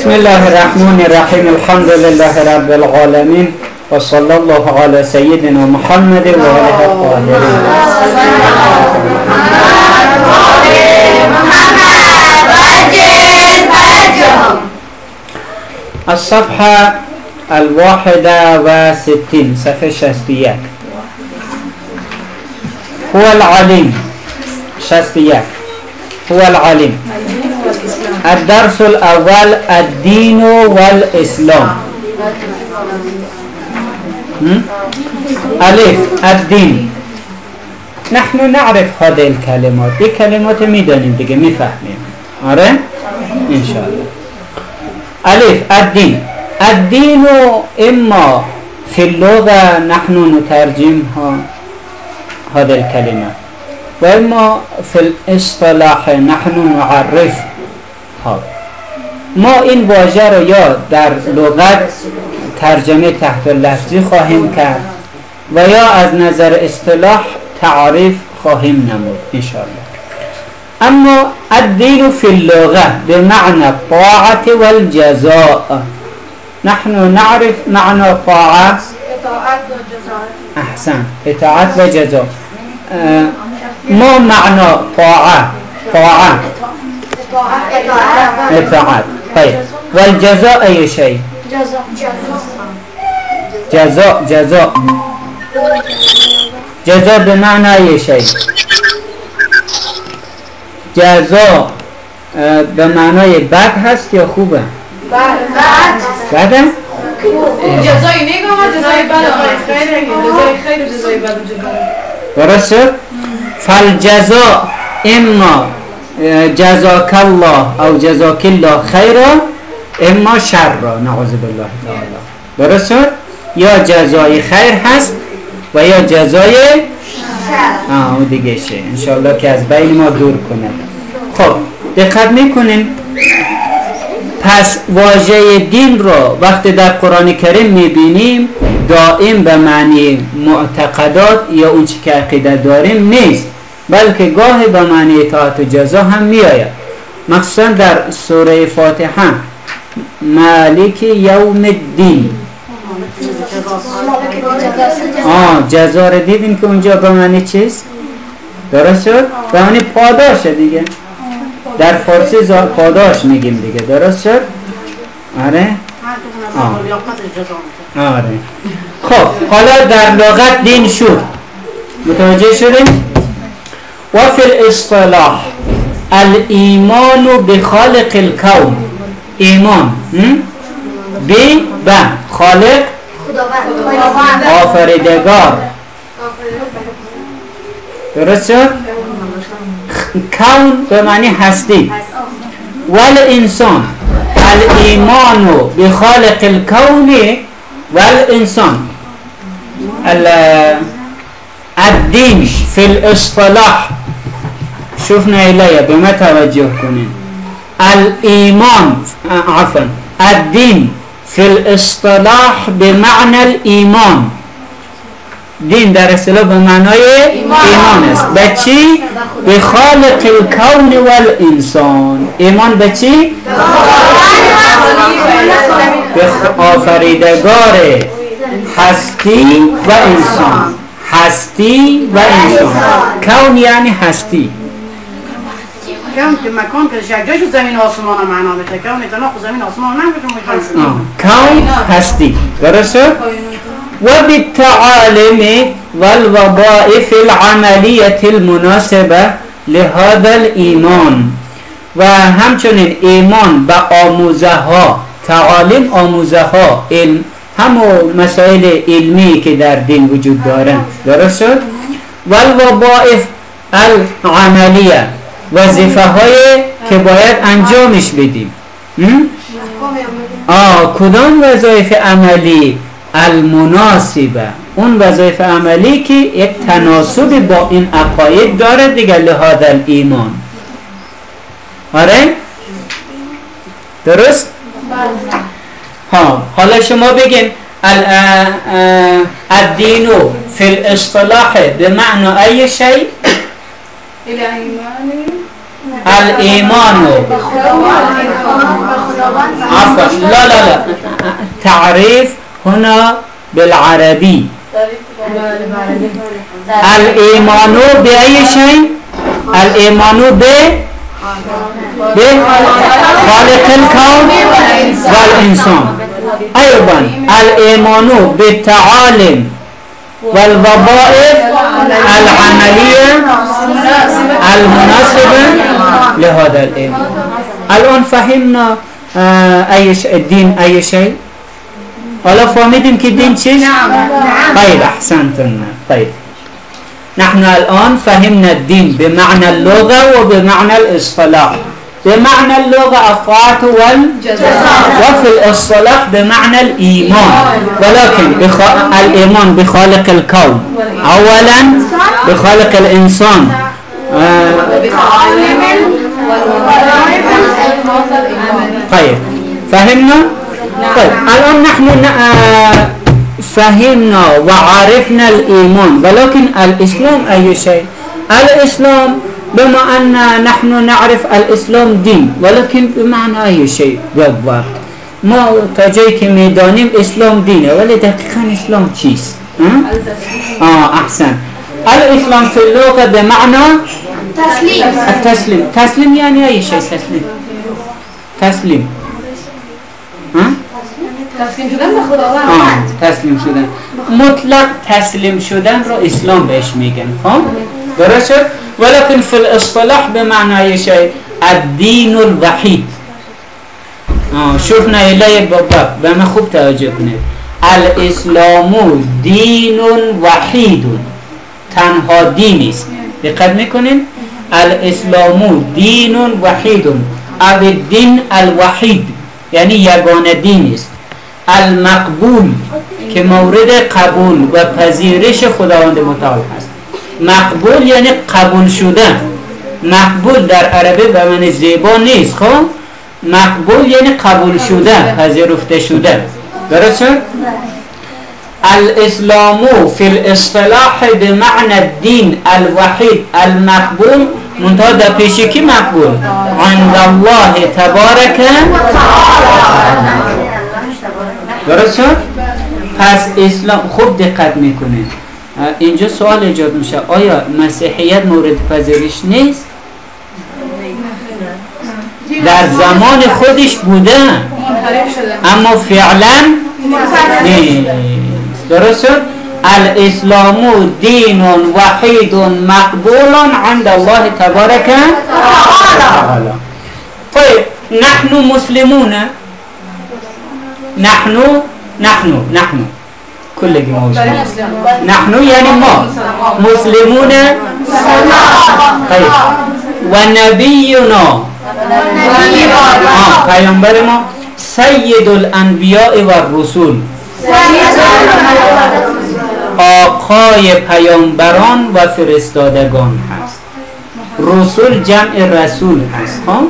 بسم الله الرحمن الرحيم. الحمد لله رب العالمين وصلى الله على سيدنا محمد وآله الطاهرين. الصفحة الواحدة وستين صفحة شستيك هو العليم. شستيك هو العليم. الدرس الأول الدين والإسلام. هم؟ ألف الدين. نحن نعرف هذه الكلمات. دي كلمات می‌دانیم دیگه می‌فهمیم. آره؟ ان شاء الله ألف الدين. الدين إما في اللغة نحن نترجمها هذه الكلمة. وإما في الاصطلاح نحن نعرفها ما این واژه رو یا در لغت ترجمه تحت لفظی خواهیم کرد و یا از نظر اصطلاح تعریف خواهیم نمود انشاءالله. اما الدين في اللغة بمعنى الطاعة والجزاء نحن نعرف معنى الطاعة أحسن اطاعت و جزاء. ما معنى طاعة طاعة اطاعت. طيب. والجزاء أي شيء؟ جزاء. جزاء. جزاء بمعنى أي شيء؟ جزاء به معنای بد هست یا خوبه؟ بده. جزای نیک آمد جزای بد جزای خیر و جزای بد و درست شد فالجزاء اما جزاک الله او جزاک الله خیرا اما شر نعوذ بالله تعالی. درست یا جزای خیر هست و یا جزای آه اون دیگه شه. انشالله که از بین ما دور کنه. خب دقت می‌کنیم پس واژه دین رو وقتی در قرآن کریم می‌بینیم دائم به معنی معتقدات یا اون که عقیده داریم نیست. بلکه گاهی به معنی اطاعت و جزا هم میآید مخصوصا در سوره فاتحه مالک یوم الدین آه جزا رو دیدیم که اونجا به معنی چیست؟ درست شد؟ به معنی پاداشه دیگه در فارسی پاداش میگیم دیگه درست شد؟ آره؟ آره خب حالا در لغت دین شد متوجه شدیم؟ وفي الاصطلاح الإيمان بخالق الكون. إيمان ب ب خالق؟ آفریدگار. درسته؟ کون به معنی هستی. ول انسان الایمان به خالق الكون والإنسان. الدين في الاصطلاح. شوفنا إلي بما توجه كنين الإيمان آه، عفوا الدين في الاصطلاح بمعنى الإيمان دین در اصطلاح به معنای ایمان. است. به چی؟ به خالق الکون والانسان. ایمان به چی؟ به آفریدگار هستی و انسان. هستی و انسان. کون یعنی هستی. که مکان که یک جایش زمین و آسمان معنا میشه کون اتناق زمین آسمان هم نمیشه آه. کون هستی. درست شد؟ وبالتعالم والوظائف العملية المناسبة لهذا الإيمان و همچنین ایمان به آموزه ها تعالیم آموزه ها علم همو مسائل علمی که در دین وجود دارن. درست شد والوظائف العملیه. وظیفه های که باید انجامش بدیم؟ آه کدام وظایف عملی؟ المناسبه اون وظایف عملی که یک تناسب با این عقاید داره دیگه لحاظ ایمان آره؟ درست؟ ها حالا شما بگین الدین فی الاصطلاح بمعنى ای شيء الى ایمانی الایمان عفوا. لا لا لا. تعريف هنا بالعربي. الإيمان بأي شيء؟ الإيمان ب؟ بخالق الكون والإنسان. أيضا. الإيمان بالتعالم والوظائف العملية المناسبة لهذا الإيمان. الآن فهمنا آه، أي شيء الدين أي شيء؟ حالا فهمیدیم که دین چیست؟ طيب أحسنتم. طيب. نحن الآن فهمنا الدين بمعنى اللغة وبمعنى الاصطلاح. بمعنى اللغة الطاعة وال وفي الاصطلاح بمعنى الإيمان. ولكن بخ... الإيمان بخالق الكون. أولا بخالق الإنسان. طيب فهمنا؟ طيب الآن نحن آه، فهمنا وعرفنا الإيمان ولكن الإسلام أي شيء الإسلام بما أن نحن نعرف الإسلام دين ولكن بمعنى أي شيء بالضبط ما تجي که میدانیم إسلام دینه ولی دقیقا إسلام چیست آه؟ آه أحسن الإسلام في اللغة بمعنى التسليم تسليم يعني اي شيء تسليم تسليم ها؟ تسلیم شدن به خداوند تسلیم شدن. مطلق تسلیم شدن رو اسلام بهش میگن. خب؟ درست شد؟ ولكن في الاصطلاح بمعنى شيء الدين الوحيد آه شوفنا إليه بابا بما خوب توجه کنید. الاسلام دین وحید تنها دینی است. دقت می‌کنین؟ الاسلام دین وحید. او الدین الوحید. یعنی یگانه دین است. المقبول که مورد قبول و پذیرش خداوند متعال هست. مقبول یعنی قبول شدن. مقبول در عربی به معنی زیبا نیست خب؟ مقبول یعنی قبول شدن پذیرفته شدن. درست؟ الاسلام في الاصطلاح بمعنى الدين الوحيد المقبول منتها در پیشی کی مقبول عند الله تبارک درست شد؟ پس اسلام خوب دقت می‌کنه اینجا سوال ایجاد میشه آیا مسیحیت مورد پذیرش نیست؟ در زمان خودش بوده اما فعلا نیست درست شد؟ الاسلام دین وحید مقبول عند الله تبارک تعالی. طيب نحن مسلمون؟ نحن نحن نحن كل موجود نحن يعني ما. مسلمون؟ طيب ونبينا آه پیامبر ما. سید الانبیاء و الرسول آقای پیامبران و فرستادگان هست. رسول جمع رسول هست ها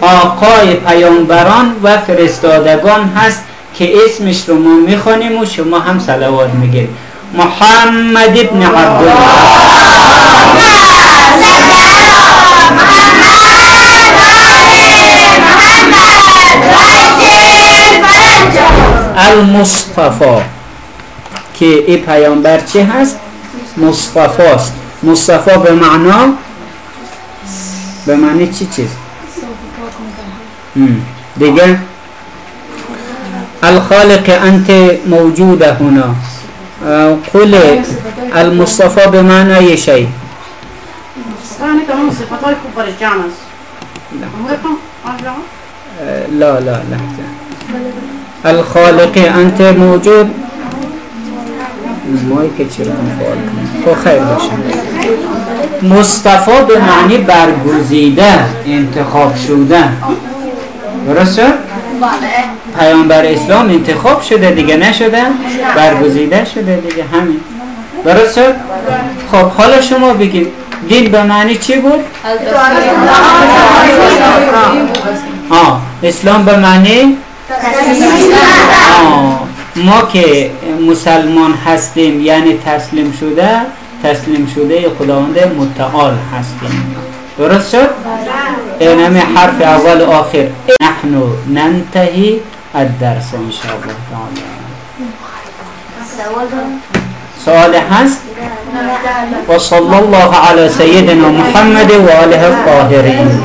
آقای پیامبران و فرستادگان هست که اسمش رو ما می‌خوانیم و شما هم صلوات میگید محمد ابن عبدالله. المصطفى که ای پیامبر چه هست؟ مصطفى است. مصطفى به معنا به معنی چی چیز؟ دیگه؟ الخالق انت موجود هنا. قل المصطفى بمعنى شيء أرجع آه، لا لا لحظة الخالق انت موجود مایی که چرا فعال خب خیر باشه. مصطفی به معنی برگزیده انتخاب شدن درست شد؟ پیامبر اسلام انتخاب شده دیگه نشده؟ برگزیده شده دیگه همین. درست شد؟ خب حالا شما بگید دین به معنی چی بود؟ آه اسلام به معنی؟ آه. ما که مسلمان هستیم یعنی تسلیم شده تسلیم شده خداوند متعال هستیم. درست شد؟ بله. این همه حرف اول و آخر. نحن ننتهی الدرس انشاءالله تعالی. سوال هست؟ بله. و صلی الله على سيدنا محمد و آله الطاهرین. بله.